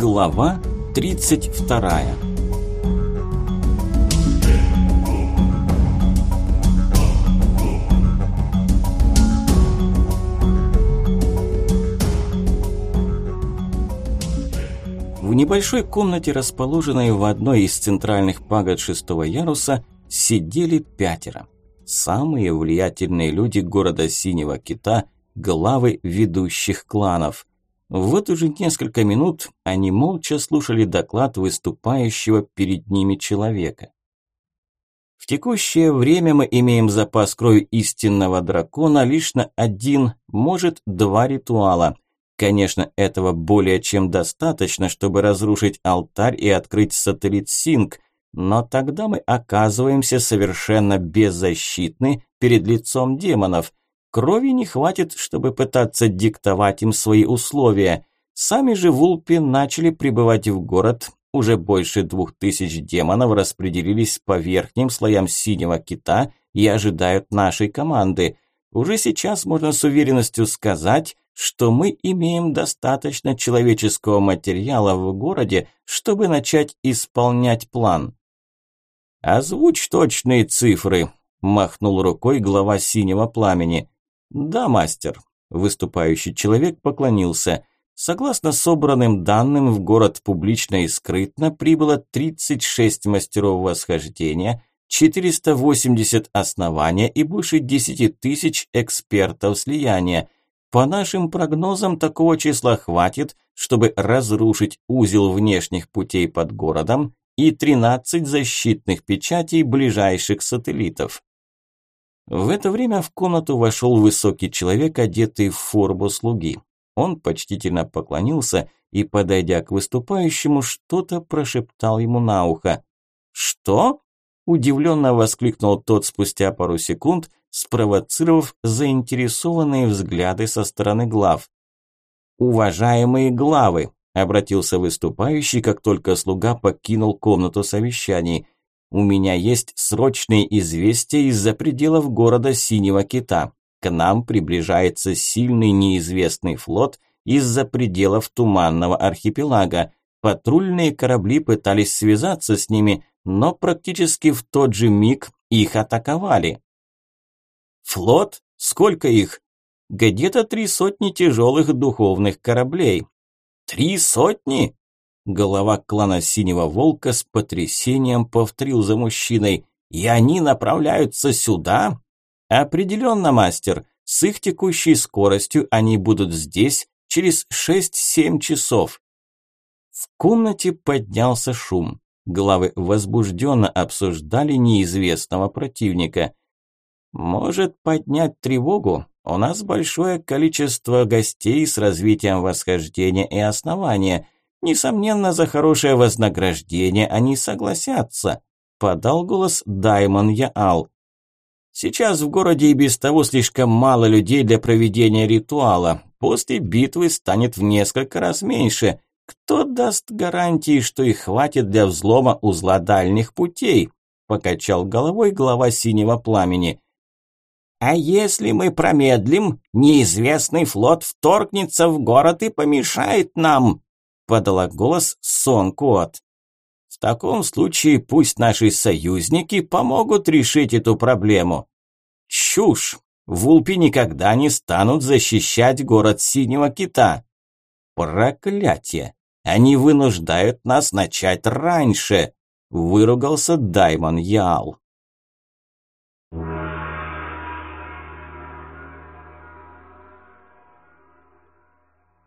Глава 32 В небольшой комнате, расположенной в одной из центральных пагод шестого яруса, сидели пятеро. Самые влиятельные люди города Синего Кита, главы ведущих кланов – вот уже несколько минут они молча слушали доклад выступающего перед ними человека. В текущее время мы имеем запас крови истинного дракона лишь на один, может, два ритуала. Конечно, этого более чем достаточно, чтобы разрушить алтарь и открыть сателлит Синг, но тогда мы оказываемся совершенно беззащитны перед лицом демонов – Крови не хватит, чтобы пытаться диктовать им свои условия. Сами же вулпи начали прибывать в город. Уже больше двух тысяч демонов распределились по верхним слоям синего кита и ожидают нашей команды. Уже сейчас можно с уверенностью сказать, что мы имеем достаточно человеческого материала в городе, чтобы начать исполнять план. «Озвучь точные цифры», – махнул рукой глава синего пламени. «Да, мастер», – выступающий человек поклонился. Согласно собранным данным, в город публично и скрытно прибыло 36 мастеров восхождения, 480 основания и больше 10 тысяч экспертов слияния. По нашим прогнозам, такого числа хватит, чтобы разрушить узел внешних путей под городом и 13 защитных печатей ближайших сателлитов. В это время в комнату вошел высокий человек, одетый в форму слуги. Он почтительно поклонился и, подойдя к выступающему, что-то прошептал ему на ухо. «Что?» – удивленно воскликнул тот спустя пару секунд, спровоцировав заинтересованные взгляды со стороны глав. «Уважаемые главы!» – обратился выступающий, как только слуга покинул комнату совещаний – у меня есть срочные известия из-за пределов города Синего Кита. К нам приближается сильный неизвестный флот из-за пределов Туманного архипелага. Патрульные корабли пытались связаться с ними, но практически в тот же миг их атаковали. Флот? Сколько их? Где-то три сотни тяжелых духовных кораблей. Три сотни? Голова клана Синего Волка с потрясением повторил за мужчиной. «И они направляются сюда?» «Определенно, мастер. С их текущей скоростью они будут здесь через 6-7 часов». В комнате поднялся шум. Главы возбужденно обсуждали неизвестного противника. «Может поднять тревогу? У нас большое количество гостей с развитием восхождения и основания». Несомненно, за хорошее вознаграждение они согласятся, подал голос Даймон Яал. Сейчас в городе и без того слишком мало людей для проведения ритуала. После битвы станет в несколько раз меньше. Кто даст гарантии, что их хватит для взлома узла дальних путей? Покачал головой глава синего пламени. А если мы промедлим, неизвестный флот вторгнется в город и помешает нам, подала голос Сон Кот. В таком случае пусть наши союзники помогут решить эту проблему. Чушь! Вулпи никогда не станут защищать город Синего Кита. Проклятие! Они вынуждают нас начать раньше, выругался Даймон Ял.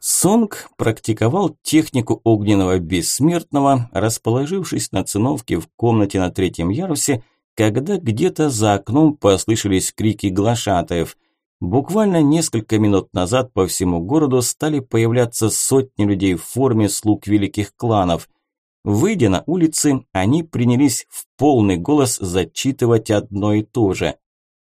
Сонг практиковал технику огненного бессмертного, расположившись на циновке в комнате на третьем ярусе, когда где-то за окном послышались крики глашатаев. Буквально несколько минут назад по всему городу стали появляться сотни людей в форме слуг великих кланов. Выйдя на улицы, они принялись в полный голос зачитывать одно и то же.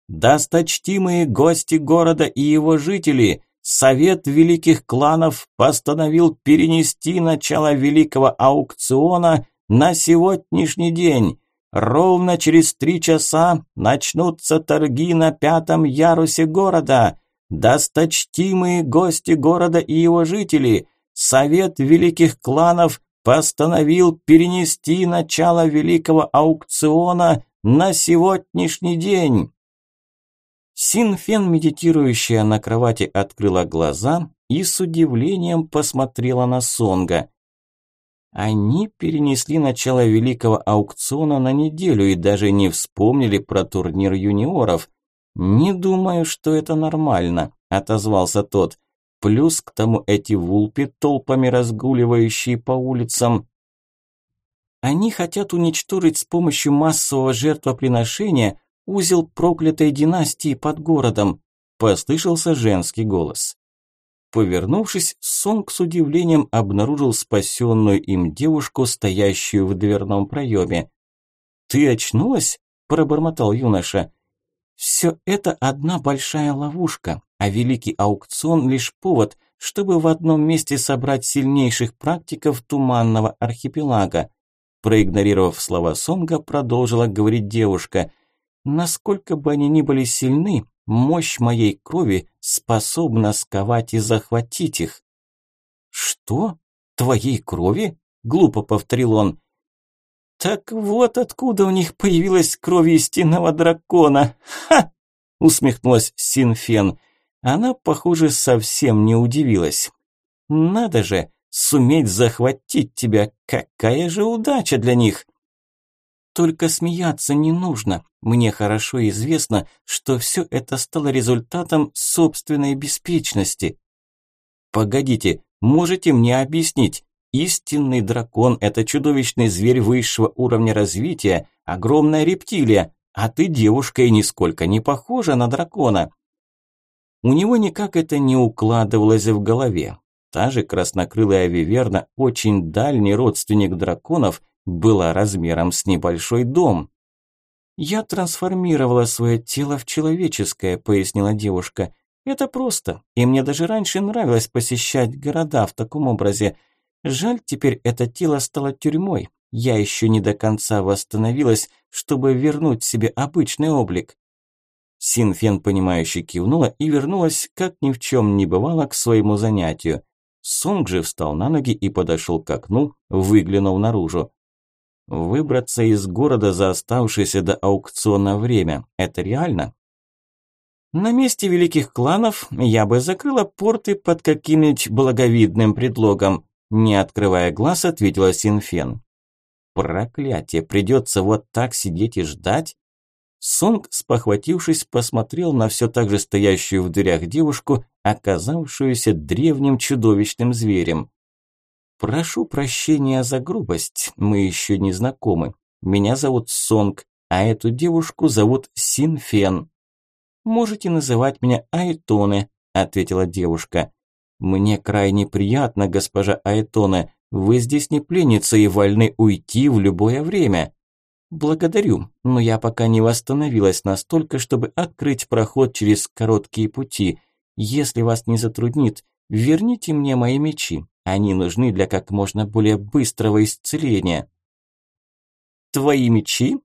«Досточтимые гости города и его жители!» Совет великих кланов постановил перенести начало великого аукциона на сегодняшний день. Ровно через три часа начнутся торги на пятом ярусе города. Досточтимые гости города и его жители, Совет великих кланов постановил перенести начало великого аукциона на сегодняшний день. Синфен, медитирующая на кровати, открыла глаза и с удивлением посмотрела на Сонга. Они перенесли начало великого аукциона на неделю и даже не вспомнили про турнир юниоров. «Не думаю, что это нормально», – отозвался тот. «Плюс к тому эти вулпи, толпами разгуливающие по улицам». Они хотят уничтожить с помощью массового жертвоприношения узел проклятой династии под городом», – послышался женский голос. Повернувшись, Сонг с удивлением обнаружил спасенную им девушку, стоящую в дверном проеме. «Ты очнулась?» – пробормотал юноша. «Все это одна большая ловушка, а великий аукцион – лишь повод, чтобы в одном месте собрать сильнейших практиков туманного архипелага». Проигнорировав слова Сонга, продолжила говорить девушка. «Насколько бы они ни были сильны, Мощь моей крови способна сковать и захватить их. Что? Твоей крови? Глупо повторил он. Так вот откуда у них появилась кровь истинного дракона. Ха! Усмехнулась Синфен. Она, похоже, совсем не удивилась. Надо же, суметь захватить тебя, какая же удача для них. Только смеяться не нужно. Мне хорошо известно, что все это стало результатом собственной беспечности. Погодите, можете мне объяснить? Истинный дракон – это чудовищный зверь высшего уровня развития, огромная рептилия, а ты девушка и нисколько не похожа на дракона. У него никак это не укладывалось в голове. Та же краснокрылая виверна, очень дальний родственник драконов – была размером с небольшой дом. «Я трансформировала свое тело в человеческое», – пояснила девушка. «Это просто, и мне даже раньше нравилось посещать города в таком образе. Жаль, теперь это тело стало тюрьмой. Я еще не до конца восстановилась, чтобы вернуть себе обычный облик». Синфен, понимающе кивнула и вернулась, как ни в чем не бывало, к своему занятию. Сунг же встал на ноги и подошел к окну, выглянув наружу. Выбраться из города за оставшееся до аукциона время – это реально? На месте великих кланов я бы закрыла порты под каким-нибудь благовидным предлогом. Не открывая глаз, ответила Синфен. Проклятие, придется вот так сидеть и ждать? Сонг, спохватившись, посмотрел на все так же стоящую в дверях девушку, оказавшуюся древним чудовищным зверем. «Прошу прощения за грубость, мы еще не знакомы. Меня зовут Сонг, а эту девушку зовут Синфен». «Можете называть меня Айтоне», – ответила девушка. «Мне крайне приятно, госпожа Айтоне. Вы здесь не пленница и вольны уйти в любое время». «Благодарю, но я пока не восстановилась настолько, чтобы открыть проход через короткие пути. Если вас не затруднит, верните мне мои мечи. Они нужны для как можно более быстрого исцеления. Твои мечи?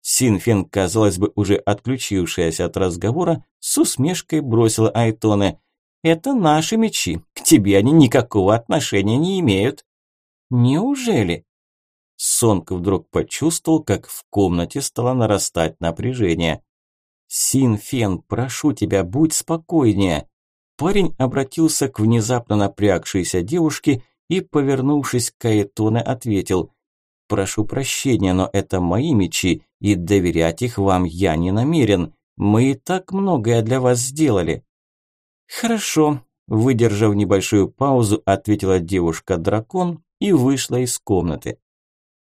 Синфен, казалось бы, уже отключившаяся от разговора, с усмешкой бросила Айтоне. «Это наши мечи. К тебе они никакого отношения не имеют». «Неужели?» Сонг вдруг почувствовал, как в комнате стало нарастать напряжение. «Синфен, прошу тебя, будь спокойнее. Парень обратился к внезапно напрягшейся девушке и, повернувшись к Каэтоне, ответил «Прошу прощения, но это мои мечи, и доверять их вам я не намерен. Мы и так многое для вас сделали». «Хорошо», – выдержав небольшую паузу, ответила девушка-дракон и вышла из комнаты.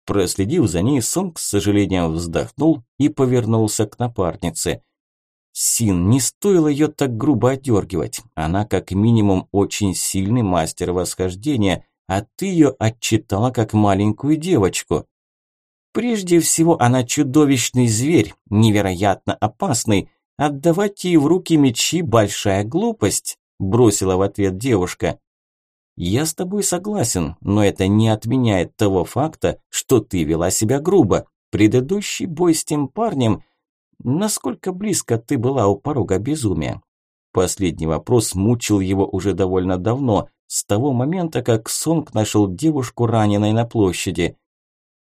Проследив за ней, Сонг с сожалением вздохнул и повернулся к напарнице. Син, не стоило ее так грубо отдергивать. Она как минимум очень сильный мастер восхождения, а ты ее отчитала как маленькую девочку. Прежде всего, она чудовищный зверь, невероятно опасный. Отдавать ей в руки мечи – большая глупость, бросила в ответ девушка. Я с тобой согласен, но это не отменяет того факта, что ты вела себя грубо. Предыдущий бой с тем парнем Насколько близко ты была у порога безумия? Последний вопрос мучил его уже довольно давно. с того момента, как Сонг нашел девушку раненой на площади.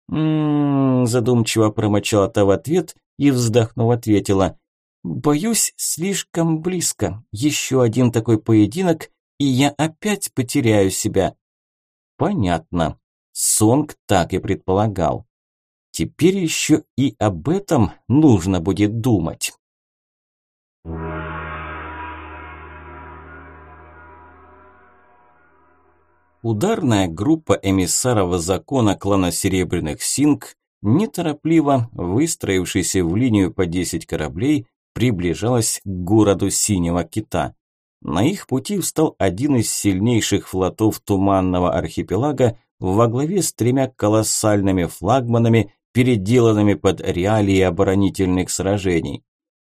«М-м-м», задумчиво промычала та в ответ и, вздохнув, ответила. «Боюсь, слишком близко. Еще один такой поединок, и я опять потеряю себя». «Понятно». Сонг так и предполагал. Теперь еще и об этом нужно будет думать. Ударная группа эмиссаров закона клана Серебряных Синг, неторопливо выстроившись в линию по 10 кораблей, приближалась к городу Синего Кита. На их пути встал один из сильнейших флотов Туманного архипелага во главе с тремя колоссальными флагманами, переделанными под реалии оборонительных сражений.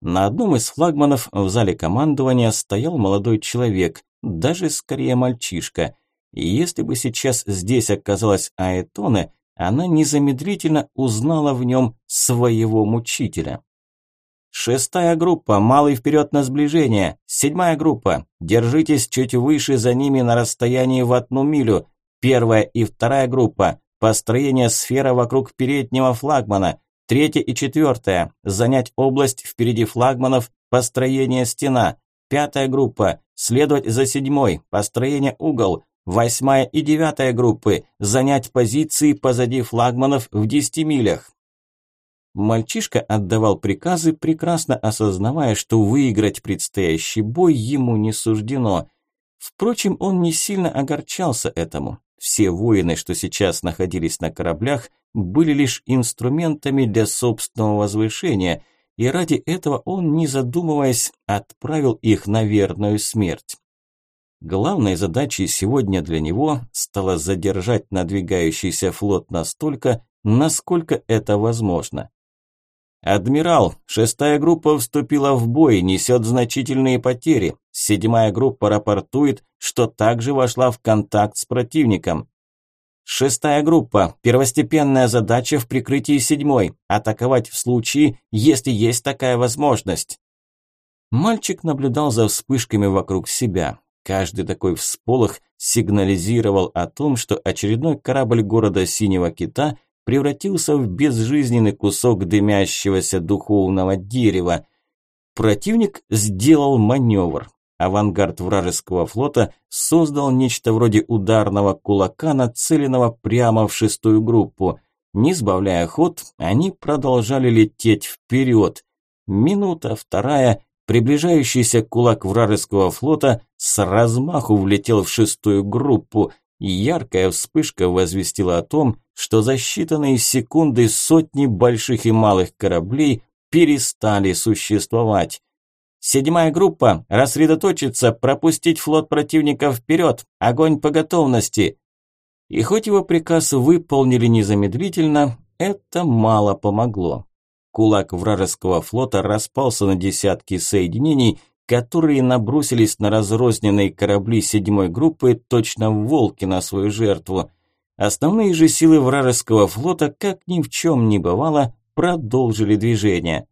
На одном из флагманов в зале командования стоял молодой человек, даже скорее мальчишка – и если бы сейчас здесь оказалась Аэтоне, она незамедлительно узнала в нем своего мучителя. Шестая группа, малый вперед на сближение. Седьмая группа, держитесь чуть выше за ними на расстоянии в одну милю. Первая и вторая группа, построение сфера вокруг переднего флагмана. Третья и четвертая, занять область впереди флагманов, построение стена. Пятая группа, следовать за седьмой, построение угол. Восьмая и девятая группы занять позиции позади флагманов в 10 милях. Мальчишка отдавал приказы, прекрасно осознавая, что выиграть предстоящий бой ему не суждено. Впрочем, он не сильно огорчался этому. Все воины, что сейчас находились на кораблях, были лишь инструментами для собственного возвышения, и ради этого он, не задумываясь, отправил их на верную смерть. Главной задачей сегодня для него стало задержать надвигающийся флот настолько, насколько это возможно. «Адмирал, шестая группа вступила в бой, несет значительные потери. Седьмая группа рапортует, что также вошла в контакт с противником. Шестая группа. Первостепенная задача в прикрытии седьмой. Атаковать в случае, если есть такая возможность». Мальчик наблюдал за вспышками вокруг себя. Каждый такой всполох сигнализировал о том, что очередной корабль города Синего Кита превратился в безжизненный кусок дымящегося духовного дерева. Противник сделал маневр. Авангард вражеского флота создал нечто вроде ударного кулака, нацеленного прямо в шестую группу. Не сбавляя ход, они продолжали лететь вперед. Минута, вторая, Приближающийся кулак вражеского флота с размаху влетел в шестую группу, яркая вспышка возвестила о том, что за считанные секунды сотни больших и малых кораблей перестали существовать. Седьмая группа рассредоточиться, пропустить флот противника вперед, огонь по готовности. И хоть его приказ выполнили незамедлительно, это мало помогло. Кулак вражеского флота распался на десятки соединений, которые набросились на разрозненные корабли седьмой группы точно волки на свою жертву. Основные же силы вражеского флота, как ни в чем не бывало, продолжили движение.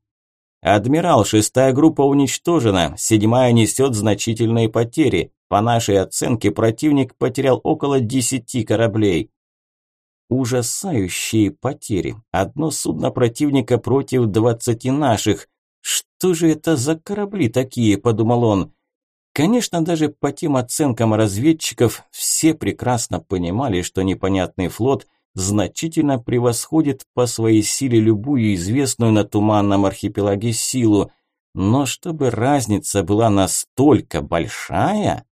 «Адмирал, шестая группа уничтожена, седьмая несет значительные потери. По нашей оценке, противник потерял около десяти кораблей». Ужасающие потери. Одно судно противника против двадцати наших. Что же это за корабли такие, подумал он. Конечно, даже по тем оценкам разведчиков все прекрасно понимали, что непонятный флот значительно превосходит по своей силе любую известную на Туманном архипелаге силу. Но чтобы разница была настолько большая...